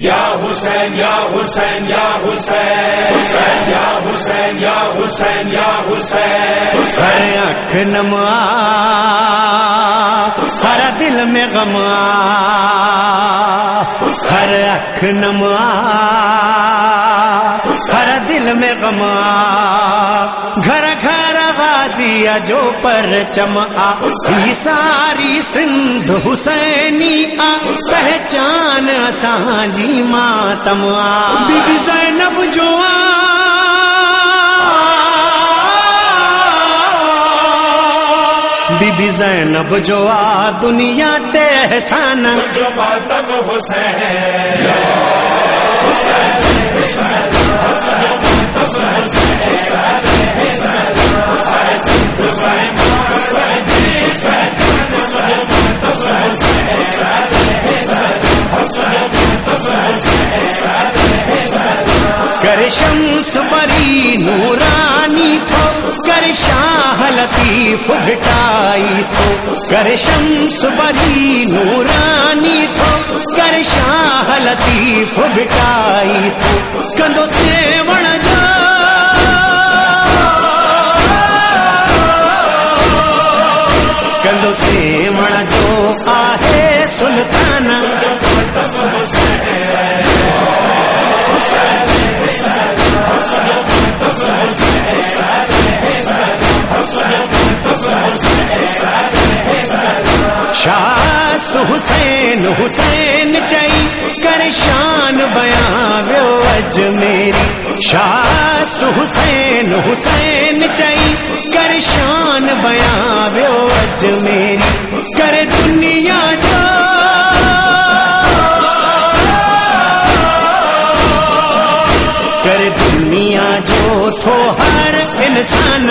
یا حسین یا حسین یا حسین حسین، یا حسین یا حسین یا حسین ہر اکھ نما ہر دل میں غما ہر اکھ نما ہر دل میں غما گھر گھر غازی جو پر چما ساری سندھ حسینی آ پہچان سانجی ماتم بی بی زینب جو بی بی زینب جو آ دنیا تے احسان جو ماتم حسین یا حسین حسین کر لطیف تو تھو کر شمس بری نورانی تو کر شاہ لطیف بٹائی حسین حسین چئی کر شان بیان اج میری۔ شاست حسین حسین چئی کر شان بیان اج میری۔ کر دنیا جو کر دنیا جو تھو ہر انسان۔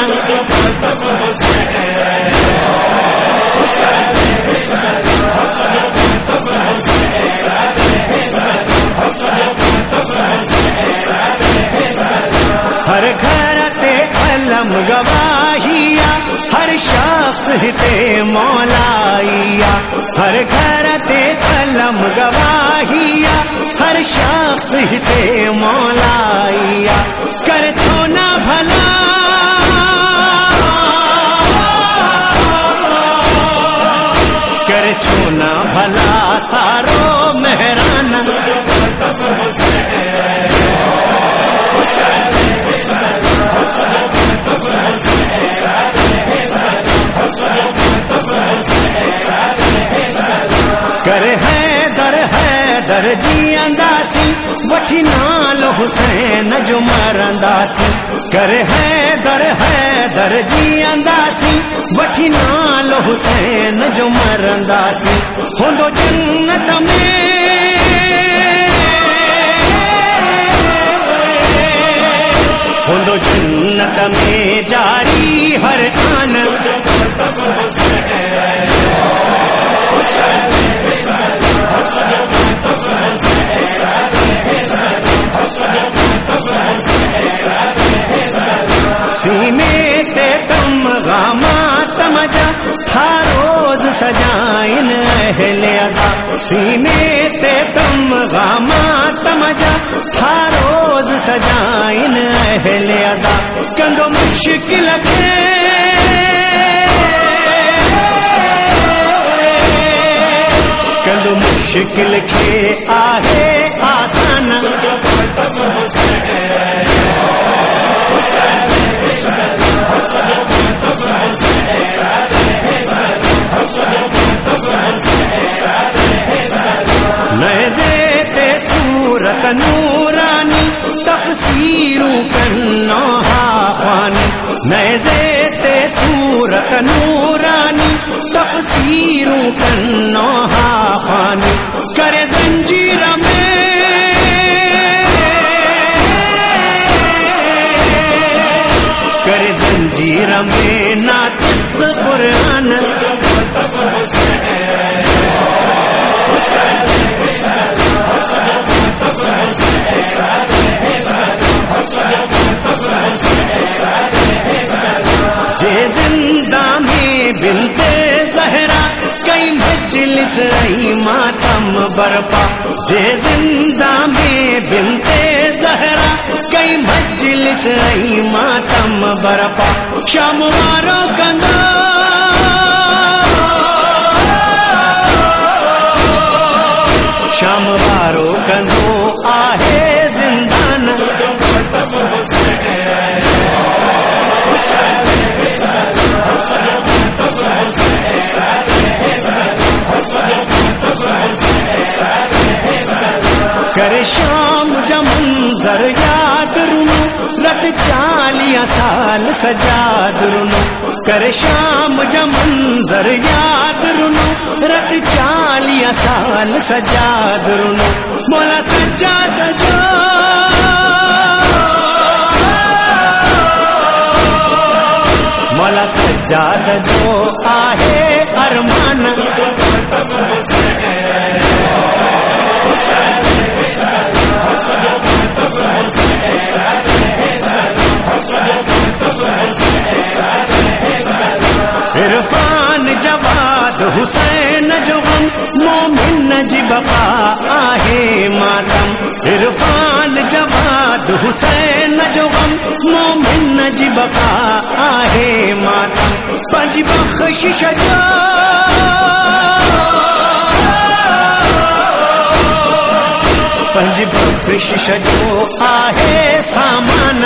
علم گواہیا ہر شخص تے مولائیا ہر گھر تے علم گواہیا ہر شخص تے مولائیا کر چھونا بھلا۔ کر چھونا بھلا سارو ہے در جی انداسی وٹھی نال حسین جو مرنداسی کر ہے در ہے در جی انداسی وٹھی نال حسین جو مرنداسی ہوں جنت میں ہوں سینے سے تم غاما سمجھا ہر روز سجائن اہل ازا سینے سے تم غاما سمجھا ہر روز سجائن اہل ازا کندو مشکل کے کندو مشکل کے آہے آسان سورت نورانی تفسیروں کنو خوانی۔ میں تے سورت نورانی تفسیروں کنو خوانی۔ جے بنتے زہرا، کئی بچل مجلس ای ماتم برپا۔ جے زندہ میں بنتے زہرا، کئی مجلس ای ماتم برپا۔ شام مارو منظر یاد رونو، رت چالیا سال سجاد رونو۔ کر شام منظر یاد رونو، رت چالیا سال سجاد رونو۔ مولا سجاد جو۔ مولا سجاد جو آہے ارمان۔ جواد حسین جو غم مومن نجی بقا آہے ماتم۔ عرفان جواد، حسین جو غم مومن نجی بقا آہے ماتم۔ پنج بخش شجا پنج بخش شجو آہے سامان